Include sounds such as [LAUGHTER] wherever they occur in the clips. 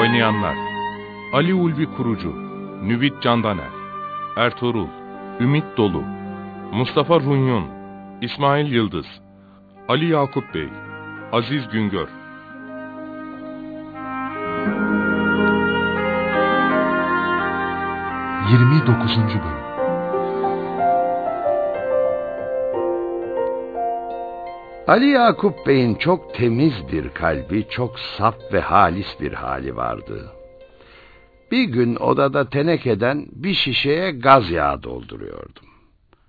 Oynayanlar. Ali Ulvi Kurucu Nüvit Candaner Ertuğrul Ümit Dolu Mustafa Runyon İsmail Yıldız Ali Yakup Bey Aziz Güngör. Yirmi dokuzuncu Bölüm Ali Yakup Bey'in çok temiz bir kalbi, çok saf ve halis bir hali vardı. Bir gün odada tenekeden bir şişeye gaz yağı dolduruyordum.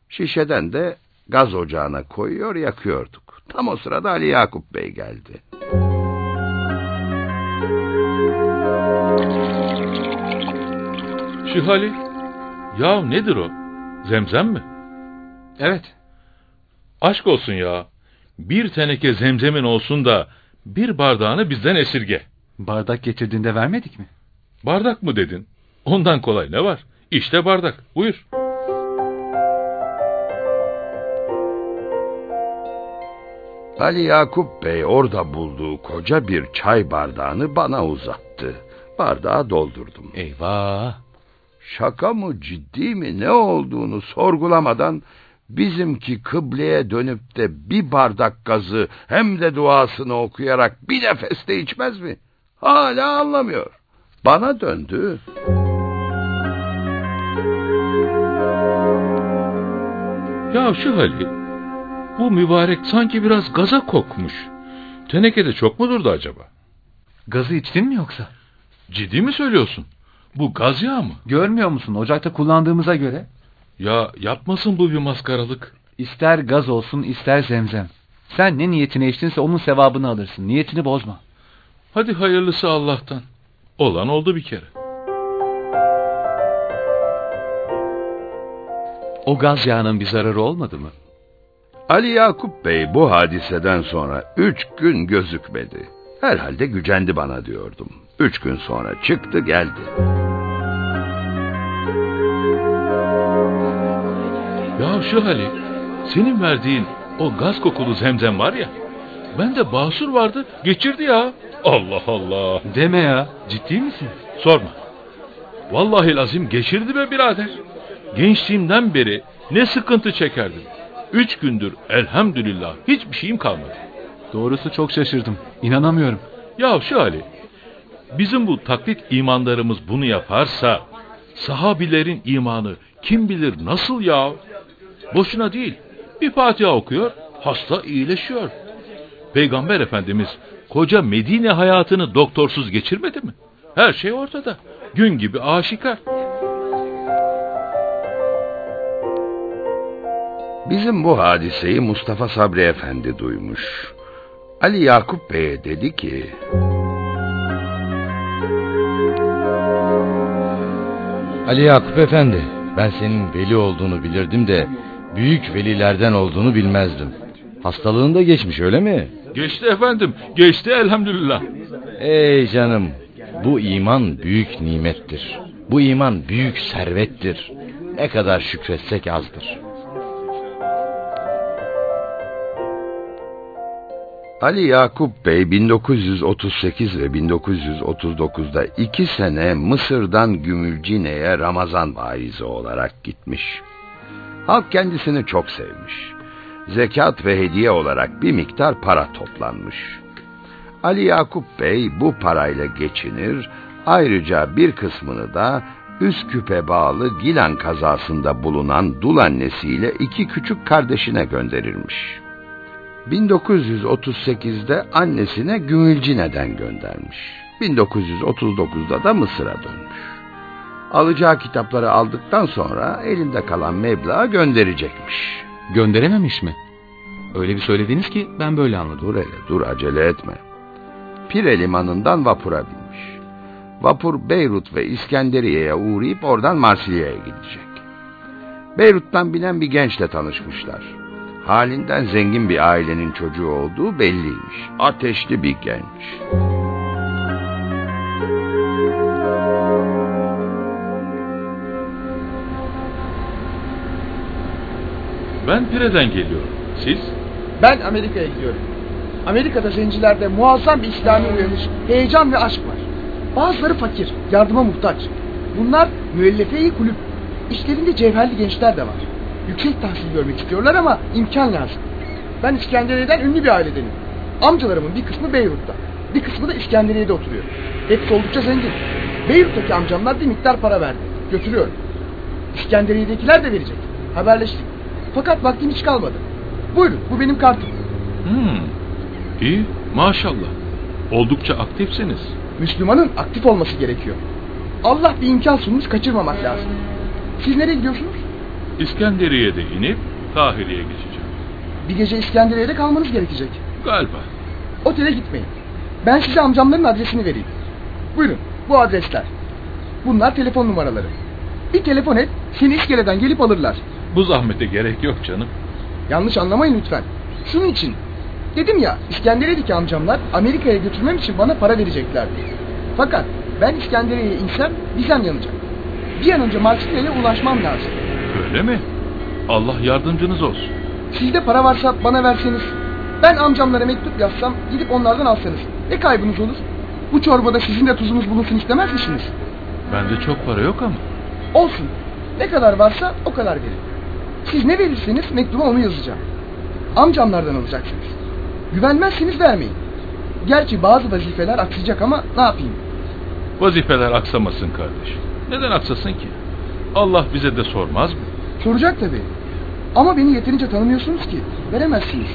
Şişeden de gaz ocağına koyuyor yakıyorduk. Tam o sırada Ali Yakup Bey geldi. Şihali, ya nedir o? Zemzem mi? Evet. Aşk olsun ya. Bir teneke zemzemin olsun da bir bardağını bizden esirge. Bardak getirdiğinde vermedik mi? Bardak mı dedin? Ondan kolay ne var? İşte bardak. Buyur. Ali Yakup Bey orada bulduğu koca bir çay bardağını bana uzattı. Bardağı doldurdum. Eyvah. Şaka mı ciddi mi ne olduğunu sorgulamadan bizimki kıbleye dönüp de bir bardak gazı hem de duasını okuyarak bir nefeste içmez mi? Hala anlamıyor. Bana döndü. Ya Şihali, bu mübarek sanki biraz gaza kokmuş. Tenekede çok mu durdu acaba? Gazı içtin mi yoksa? Ciddi mi söylüyorsun? Bu gaz yağı mı? Görmüyor musun ocakta kullandığımıza göre? Ya yapmasın bu bir maskaralık. İster gaz olsun ister zemzem. Sen ne niyetine içtinse onun sevabını alırsın. Niyetini bozma. Hadi hayırlısı Allah'tan. Olan oldu bir kere. O gaz yağının bir zararı olmadı mı? Ali Yakup Bey bu hadiseden sonra üç gün gözükmedi. Herhalde gücendi bana diyordum. Üç gün sonra çıktı geldi. Ya Şihali, senin verdiğin o gaz kokulu zemzem var ya, bende basur vardı, geçirdi ya. Allah Allah. Deme ya. Ciddi misin? Sorma. Vallahi lazım geçirdi be birader. Gençliğimden beri ne sıkıntı çekerdim. Üç gündür elhamdülillah hiçbir şeyim kalmadı. Doğrusu çok şaşırdım. İnanamıyorum. Ya şu Ali, bizim bu taklit imanlarımız bunu yaparsa, sahabilerin imanı kim bilir nasıl ya? Boşuna değil, bir Fatiha okuyor, hasta iyileşiyor. Peygamber Efendimiz koca Medine hayatını doktorsuz geçirmedi mi? Her şey ortada, gün gibi aşikar. Bizim bu hadiseyi Mustafa Sabri Efendi duymuş. Ali Yakup Bey'e dedi ki... Ali Yakup Efendi, ben senin veli olduğunu bilirdim de büyük velilerden olduğunu bilmezdim. Hastalığın da geçmiş öyle mi? Geçti efendim, geçti elhamdülillah. Ey canım, bu iman büyük nimettir. Bu iman büyük servettir. Ne kadar şükretsek azdır. Ali Yakup Bey 1938 ve 1939'da iki sene Mısır'dan Gümülcine'ye Ramazan vaizi olarak gitmiş. Halk kendisini çok sevmiş. Zekat ve hediye olarak bir miktar para toplanmış. Ali Yakup Bey bu parayla geçinir, ayrıca bir kısmını da Üsküp'e bağlı Gilan kazasında bulunan dul annesiyle iki küçük kardeşine gönderirmiş. 1938'de annesine Gümülcine'den göndermiş. 1939'da da Mısır'a dönmüş. Alacağı kitapları aldıktan sonra elinde kalan meblağı gönderecekmiş. Gönderememiş mi? Öyle bir söylediniz ki ben böyle anladım. Dur hele dur acele etme. Pire limanından vapura binmiş. Vapur Beyrut ve İskenderiye'ye uğrayıp oradan Marsilya'ya gidecek. Beyrut'tan binen bir gençle tanışmışlar. Halinden zengin bir ailenin çocuğu olduğu belliymiş. Ateşli bir genç. Ben Pire'den geliyorum. Siz? Ben Amerika'ya gidiyorum. Amerika'da zencilerde muazzam bir İslami uyanış, heyecan ve aşk var. Bazıları fakir, yardıma muhtaç. Bunlar müellefe-i kulüp. İşlerinde cevherli gençler de var. Yüksek tahsil görmek istiyorlar ama imkan lazım. Ben İskenderiye'den ünlü bir ailedenim. Amcalarımın bir kısmı Beyrut'ta. Bir kısmı da İskenderiye'de oturuyor. Hepsi oldukça zengin. Beyrut'taki amcamlar bir miktar para verdi. Götürüyorum. İskenderiye'dekiler de verecek. Haberleştik. Fakat vaktim hiç kalmadı. Buyurun bu benim kartım. Hmm. İyi maşallah. Oldukça aktifsiniz. Müslümanın aktif olması gerekiyor. Allah bir imkan sunmuş kaçırmamak lazım. Siz nereye gidiyorsunuz? İskenderiye'de inip Kahire'ye geçeceğim. Bir gece İskenderiye'de kalmanız gerekecek. Galiba. Otele gitmeyin. Ben size amcamların adresini vereyim. Buyurun bu adresler. Bunlar telefon numaraları. Bir telefon et seni iskeleden gelip alırlar. Bu zahmete gerek yok canım. Yanlış anlamayın lütfen. Şunun için. Dedim ya İskenderiye'deki amcamlar Amerika'ya götürmem için bana para vereceklerdi. Fakat ben İskenderiye'ye insem vizem yanacak. Bir an önce Marsilya'ya ulaşmam lazım. Öyle mi? Allah yardımcınız olsun. Sizde para varsa bana verseniz. Ben amcamlara mektup yazsam gidip onlardan alsanız. Ne kaybınız olur? Bu çorbada sizin de tuzunuz bulunsun istemez misiniz? Bende çok para yok ama. Olsun. Ne kadar varsa o kadar verin. Siz ne verirseniz mektuba onu yazacağım. Amcamlardan alacaksınız. Güvenmezseniz vermeyin. Gerçi bazı vazifeler aksayacak ama ne yapayım? Vazifeler aksamasın kardeş. Neden aksasın ki? Allah bize de sormaz mı? Soracak tabii. Ama beni yeterince tanımıyorsunuz ki. Veremezsiniz.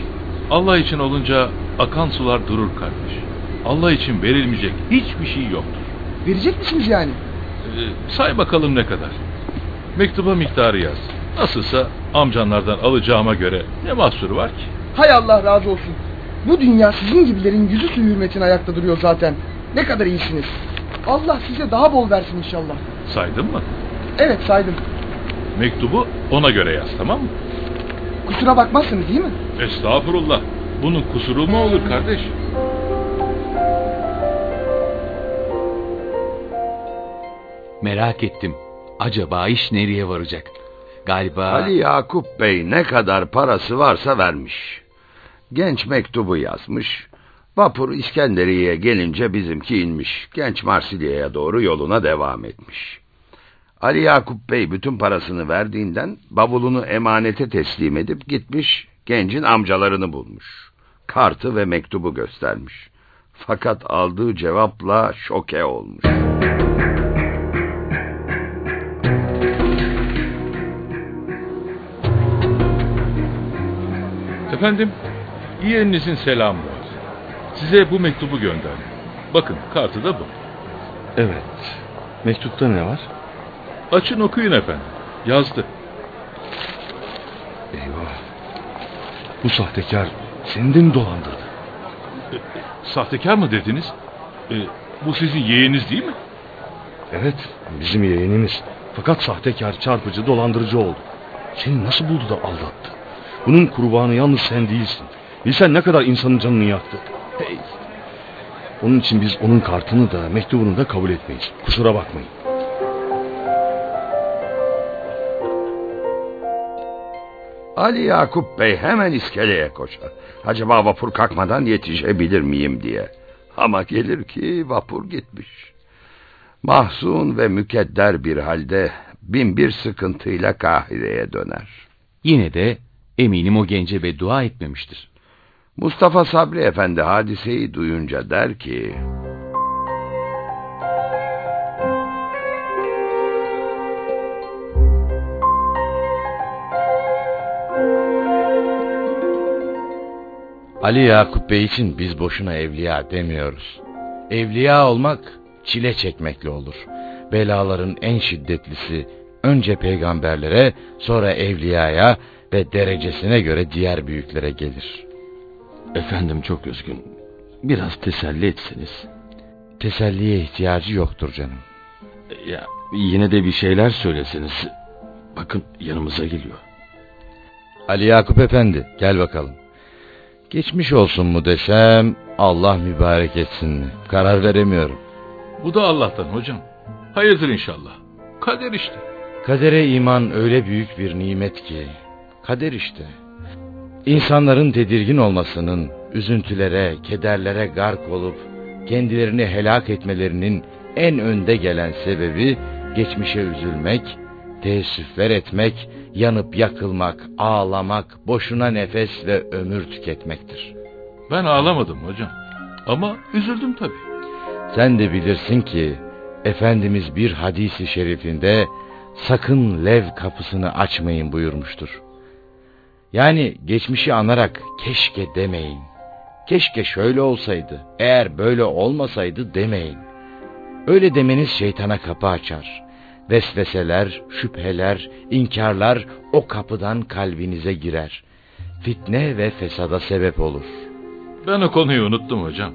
Allah için olunca akan sular durur kardeş. Allah için verilmeyecek hiçbir şey yoktur. Verecek misiniz yani? Ee, say bakalım ne kadar. Mektuba miktarı yaz. Nasılsa amcanlardan alacağıma göre ne mahsuru var ki? Hay Allah razı olsun. Bu dünya sizin gibilerin yüzü suyu hürmetine ayakta duruyor zaten. Ne kadar iyisiniz. Allah size daha bol versin inşallah. Saydın mı? Evet saydım. Mektubu ona göre yaz tamam mı? Kusura bakmazsınız değil mi? Estağfurullah. Bunun kusuru mu olur kardeş? Merak ettim. Acaba iş nereye varacak? Galiba... Ali Yakup Bey ne kadar parası varsa vermiş. Genç mektubu yazmış. Vapur İskenderiye'ye gelince bizimki inmiş. Genç Marsilya'ya doğru yoluna devam etmiş. Ali Yakup Bey bütün parasını verdiğinden bavulunu emanete teslim edip gitmiş gencin amcalarını bulmuş. Kartı ve mektubu göstermiş. Fakat aldığı cevapla şoke olmuş. Efendim, yeğeninizin selamı var. Size bu mektubu gönderdim. Bakın kartı da bu. Evet. Mektupta ne var? Açın okuyun efendim. Yazdı. Eyvah. Bu sahtekar seni de mi dolandırdı? [LAUGHS] Sahtekar mı dediniz? E, bu sizin yeğeniz değil mi? Evet, bizim yeğenimiz. Fakat sahtekar, çarpıcı, dolandırıcı oldu. Seni nasıl buldu da aldattı? Bunun kurbanı yalnız sen değilsin. Bilsen ne kadar insanın canını yaktı. Hey. Onun için biz onun kartını da mektubunu da kabul etmeyiz. Kusura bakmayın. Ali Yakup Bey hemen iskeleye koşar. Acaba vapur kalkmadan yetişebilir miyim diye. Ama gelir ki vapur gitmiş. Mahzun ve mükedder bir halde bin bir sıkıntıyla Kahire'ye döner. Yine de eminim o gence beddua etmemiştir. Mustafa Sabri Efendi hadiseyi duyunca der ki... Ali Yakup Bey için biz boşuna evliya demiyoruz. Evliya olmak çile çekmekle olur. Belaların en şiddetlisi önce peygamberlere, sonra evliyaya, ve derecesine göre diğer büyüklere gelir. Efendim çok üzgün. Biraz teselli etseniz. Teselliye ihtiyacı yoktur canım. Ya yine de bir şeyler söyleseniz. Bakın yanımıza geliyor. Ali Yakup Efendi gel bakalım. Geçmiş olsun mu desem Allah mübarek etsin mi? Karar veremiyorum. Bu da Allah'tan hocam. Hayırdır inşallah. Kader işte. Kadere iman öyle büyük bir nimet ki. Kader işte. İnsanların tedirgin olmasının, üzüntülere, kederlere gark olup kendilerini helak etmelerinin en önde gelen sebebi geçmişe üzülmek, teessüfler etmek, yanıp yakılmak, ağlamak, boşuna nefes ve ömür tüketmektir. Ben ağlamadım hocam. Ama üzüldüm tabii. Sen de bilirsin ki Efendimiz bir hadisi şerifinde sakın lev kapısını açmayın buyurmuştur. Yani geçmişi anarak keşke demeyin. Keşke şöyle olsaydı, eğer böyle olmasaydı demeyin. Öyle demeniz şeytana kapı açar. Vesveseler, şüpheler, inkarlar o kapıdan kalbinize girer. Fitne ve fesada sebep olur. Ben o konuyu unuttum hocam.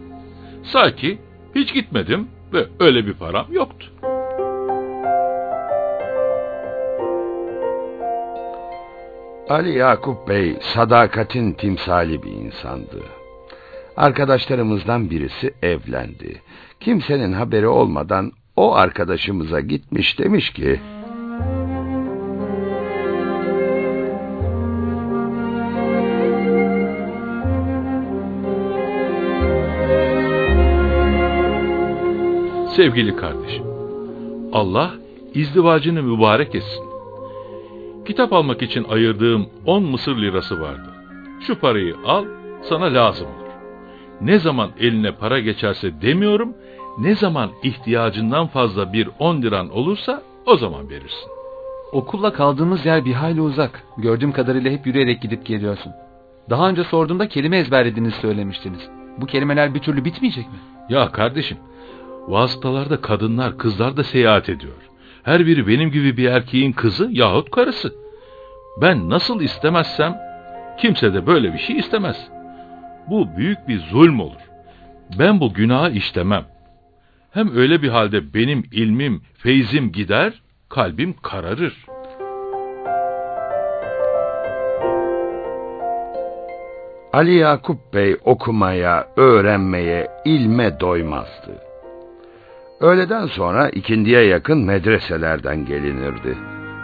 Sanki hiç gitmedim ve öyle bir param yoktu. Ali Yakup Bey sadakatin timsali bir insandı. Arkadaşlarımızdan birisi evlendi. Kimsenin haberi olmadan o arkadaşımıza gitmiş demiş ki... Sevgili kardeşim, Allah izdivacını mübarek etsin. Kitap almak için ayırdığım 10 Mısır lirası vardı. Şu parayı al, sana lazım olur. Ne zaman eline para geçerse demiyorum, ne zaman ihtiyacından fazla bir 10 liran olursa o zaman verirsin. Okulla kaldığımız yer bir hayli uzak. Gördüğüm kadarıyla hep yürüyerek gidip geliyorsun. Daha önce sorduğumda kelime ezberlediğinizi söylemiştiniz. Bu kelimeler bir türlü bitmeyecek mi? Ya kardeşim, vasıtalarda kadınlar, kızlar da seyahat ediyor. Her biri benim gibi bir erkeğin kızı yahut karısı. Ben nasıl istemezsem kimse de böyle bir şey istemez. Bu büyük bir zulm olur. Ben bu günahı işlemem. Hem öyle bir halde benim ilmim, feyzim gider, kalbim kararır. Ali Yakup Bey okumaya, öğrenmeye, ilme doymazdı. Öğleden sonra ikindiye yakın medreselerden gelinirdi.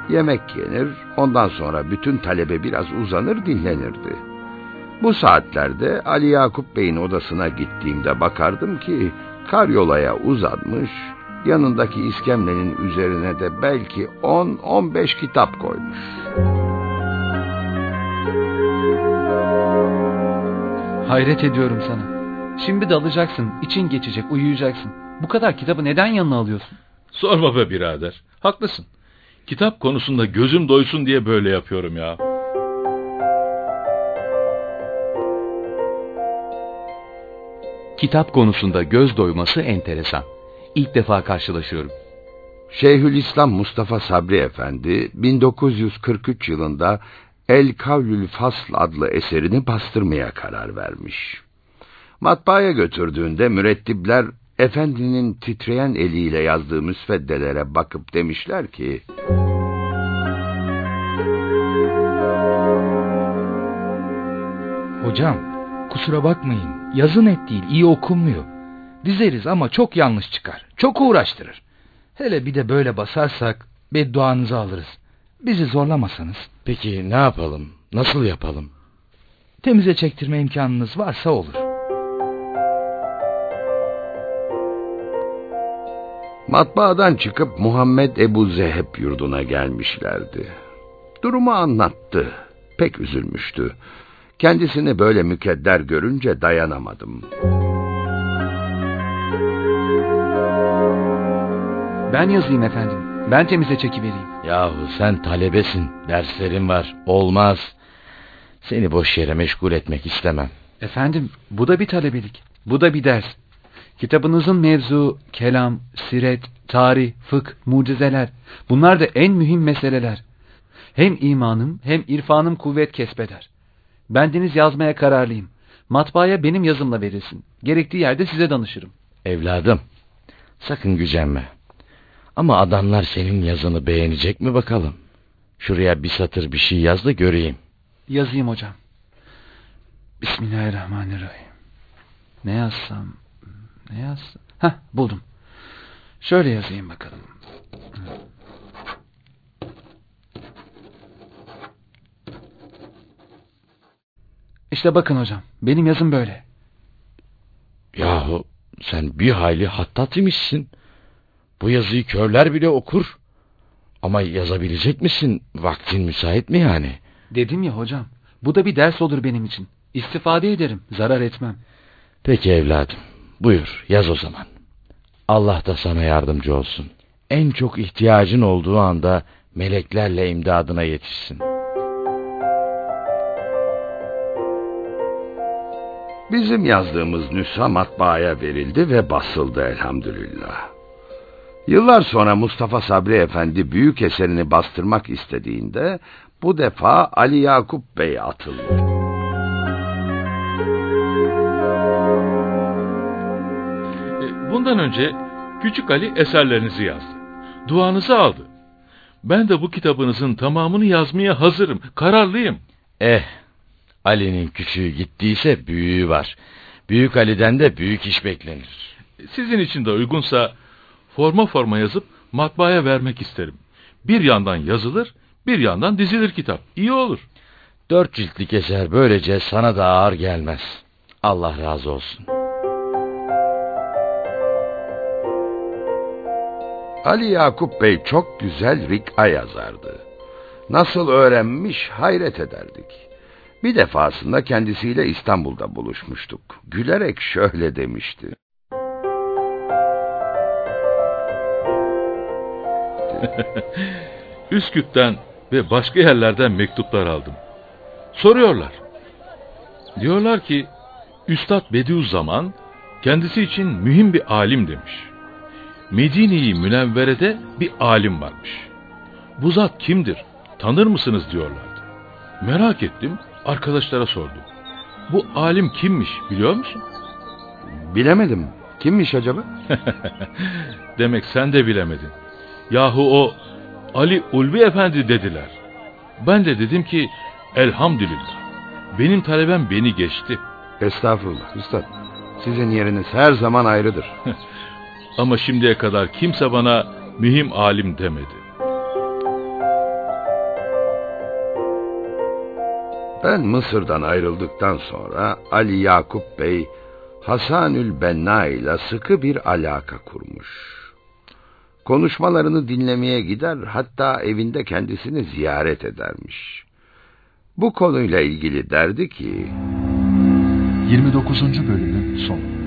Yemek yenir, ondan sonra bütün talebe biraz uzanır dinlenirdi. Bu saatlerde Ali Yakup Bey'in odasına gittiğimde bakardım ki karyolaya uzanmış, yanındaki iskemlenin üzerine de belki 10-15 kitap koymuş. Hayret ediyorum sana. Şimdi dalacaksın, için geçecek, uyuyacaksın. Bu kadar kitabı neden yanına alıyorsun? Sorma be birader. Haklısın. Kitap konusunda gözüm doysun diye böyle yapıyorum ya. Kitap konusunda göz doyması enteresan. İlk defa karşılaşıyorum. Şeyhülislam Mustafa Sabri Efendi 1943 yılında El Kavlül Fasl adlı eserini bastırmaya karar vermiş. Matbaaya götürdüğünde mürettibler efendinin titreyen eliyle yazdığı müsveddelere bakıp demişler ki... Hocam, kusura bakmayın. Yazı net değil, iyi okunmuyor. Dizeriz ama çok yanlış çıkar. Çok uğraştırır. Hele bir de böyle basarsak bedduanızı alırız. Bizi zorlamasanız. Peki ne yapalım? Nasıl yapalım? Temize çektirme imkanınız varsa olur. Matbaadan çıkıp Muhammed Ebu Zeheb yurduna gelmişlerdi. Durumu anlattı. Pek üzülmüştü. Kendisini böyle mükedder görünce dayanamadım. Ben yazayım efendim. Ben temize çekivereyim. Yahu sen talebesin, derslerin var. Olmaz. Seni boş yere meşgul etmek istemem. Efendim, bu da bir talebelik. Bu da bir ders. Kitabınızın mevzu, kelam, siret, tarih, fıkh, mucizeler. Bunlar da en mühim meseleler. Hem imanım hem irfanım kuvvet kesbeder. Bendeniz yazmaya kararlıyım. Matbaaya benim yazımla verilsin. Gerektiği yerde size danışırım. Evladım, sakın gücenme. Ama adamlar senin yazını beğenecek mi bakalım? Şuraya bir satır bir şey yaz da göreyim. Yazayım hocam. Bismillahirrahmanirrahim. Ne yazsam? Ne yazsam? Heh buldum. Şöyle yazayım bakalım. İşte bakın hocam. Benim yazım böyle. Yahu sen bir hayli hattat imişsin. Bu yazıyı körler bile okur. Ama yazabilecek misin? Vaktin müsait mi yani? Dedim ya hocam. Bu da bir ders olur benim için. İstifade ederim. Zarar etmem. Peki evladım. Buyur yaz o zaman. Allah da sana yardımcı olsun. En çok ihtiyacın olduğu anda meleklerle imdadına yetişsin. Bizim yazdığımız nüsha matbaaya verildi ve basıldı elhamdülillah. Yıllar sonra Mustafa Sabri Efendi büyük eserini bastırmak istediğinde bu defa Ali Yakup Bey atıldı. Bundan önce Küçük Ali eserlerinizi yazdı. Duanızı aldı. Ben de bu kitabınızın tamamını yazmaya hazırım, kararlıyım. Eh, Ali'nin küçüğü gittiyse büyüğü var. Büyük Ali'den de büyük iş beklenir. Sizin için de uygunsa forma forma yazıp matbaaya vermek isterim. Bir yandan yazılır, bir yandan dizilir kitap. İyi olur. Dört ciltlik eser böylece sana da ağır gelmez. Allah razı olsun. Ali Yakup Bey çok güzel rika yazardı. Nasıl öğrenmiş hayret ederdik. Bir defasında kendisiyle İstanbul'da buluşmuştuk. Gülerek şöyle demişti. [LAUGHS] Üsküp'ten ve başka yerlerden mektuplar aldım. Soruyorlar. Diyorlar ki Üstad Bediüzzaman kendisi için mühim bir alim demiş. Medine-i Münevvere'de bir alim varmış. Bu zat kimdir? Tanır mısınız diyorlardı. Merak ettim, arkadaşlara sordum. Bu alim kimmiş biliyor musun? Bilemedim. Kimmiş acaba? [LAUGHS] Demek sen de bilemedin. Yahu o Ali Ulvi Efendi dediler. Ben de dedim ki elhamdülillah. Benim talebem beni geçti. Estağfurullah üstad. Sizin yeriniz her zaman ayrıdır. [LAUGHS] Ama şimdiye kadar kimse bana mühim alim demedi. Ben Mısır'dan ayrıldıktan sonra Ali Yakup Bey Hasanül Benna ile sıkı bir alaka kurmuş. Konuşmalarını dinlemeye gider hatta evinde kendisini ziyaret edermiş. Bu konuyla ilgili derdi ki 29. bölümün sonu.